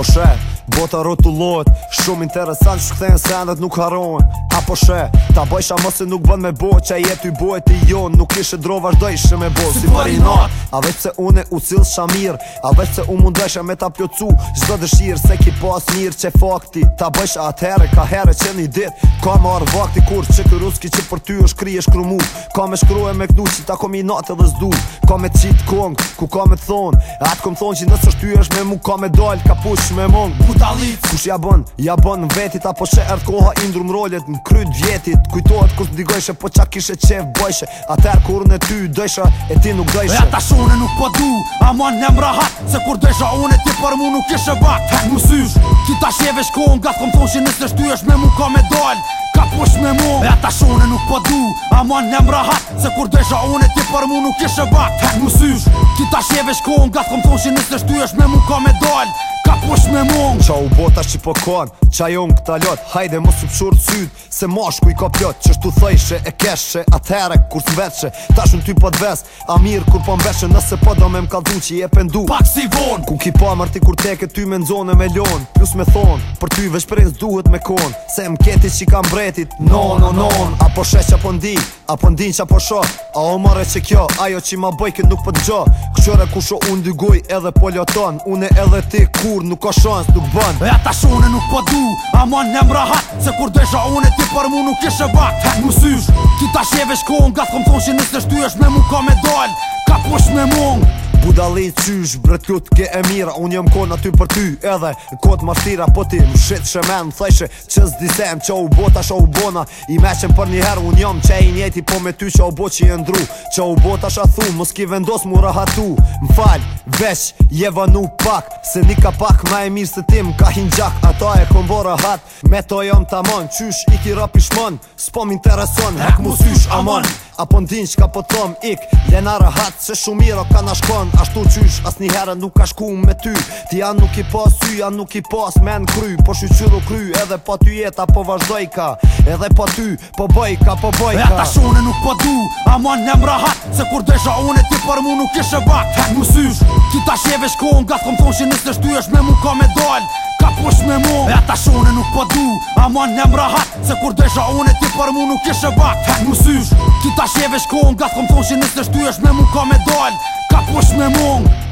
poszedł Bota rotullohet, shumë interesant që këthejnë se endet nuk harohen Apo she, ta bëjsh a mëse nuk bën me bo Qa jetu i bojt i nuk ishe dro vazhdo ishe me bo Si pari a veç se une u cilë shamir A veç se u mundeshe me ta pjocu, zdo dëshirë Se ki pas po mirë që fakti, ta bëjsh atë herë Ka herë që një dit, ka më arë vakti Kur që kë ruski që për ty është kri e mu Ka me shkru e me knu që ta kom i natë edhe zdu Ka me qit kong, ku ka me thon Atë kom thon që nësë shtu është me mu Ka me dal, ka me mong realit Kush ja bën, ja bën vetit Apo që erdh koha indrum rollet në kryt vjetit Kujtohet kur të digojshe, po qa kishe qef bëjshe Ater kur në ty dëjshe, e ti nuk dëjshe E ata shone nuk po du, aman njem rahat Se kur dëjshe e ti për mu nuk ishe bak Hek më sysh, ki ta sheve shkohon Gat kom thonë që nësë shty është me mu ka me dal Ka me mu E ata shone nuk po du, aman njem rahat Se kur dëjshe e ti për mu nuk ishe bak Hek më sysh, ki ta sheve shkohon Gat kom thonë që nësë shty është me mu ka me dal ka kush me mung Qa u bota që po kon, qa jung këta lot Hajde mos u pëshur të syd, se mosh ku i ka pjot Qështu thëjshe, e keshe, atëhere kur së veqe Ta shumë ty po të vest, a mirë kur po mbeshe Nëse po do me më kaldu që i e Pak si vonë Ku ki pa po mërti kur teke ty me nëzone me lonë Plus me thonë, për ty veç prejnës duhet me konë Se më ketit që i kam bretit, non, non, non Apo shesha po ndi, A po ndin qa po sho A o mare që kjo Ajo që ma bëj nuk po gjo Këqore ku sho unë dy goj edhe po ljoton Une edhe ti kur nuk ka shans nuk bën E ata shone nuk po du A mon në mra Se kur dhe une ti për mu nuk ishe bat Hek mu sysh Ti ta sheve shkon Gatë kom thonë që nësë shtu është me mu ka me dal Ka push me mung Budali i cysh, bre t'ke e mira Unë jëm kona ty për ty edhe Kot ma shtira po ti më shetë shemen Thajshe që s'disem që u bota shë u bona I meqen për një herë unë jëm që i njeti Po me ty që u bo që i ndru Që u bota shë a thu, mos ki vendos mu rëhatu Më falj, Vesh, je vanu pak Se një ka pak ma e mirë se tim Ka hin gjak, ato e kom vore hat Me to jam të amon Qysh, i ki rap i shmon Spo m'intereson intereson Hek mu sysh, amon Apo ndin qka po tom Ik, le në rëhat Se shumiro ka nashkon Ashtu qysh, as një herë nuk ka shku me ty Ti janë nuk i pas, sy, janë nuk i pas Me në kry, po shqyru kry Edhe po ty jeta po vazhdojka ka Edhe po ty, po boj ka, po boj Eta shone ata shune nuk po du Amon nem më rëhat Se kur desha une ti për mu nuk ishe bak Hek mu sysh Ti ta sheve shkohën gath kom thonë që nisë shtu është me mu ka me dal Ka push me mu E ata shone nuk po du Aman nem rahat Se kur dresha one ti për mu nuk ishe bak Hek mu sysh Ty ta sheve shkohën gath kom thonë që nisë shtu është me mu ka me dal Ka push me mu